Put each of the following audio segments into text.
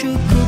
true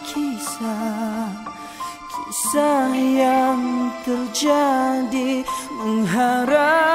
Kisah Kisah yang terjadi Mengharap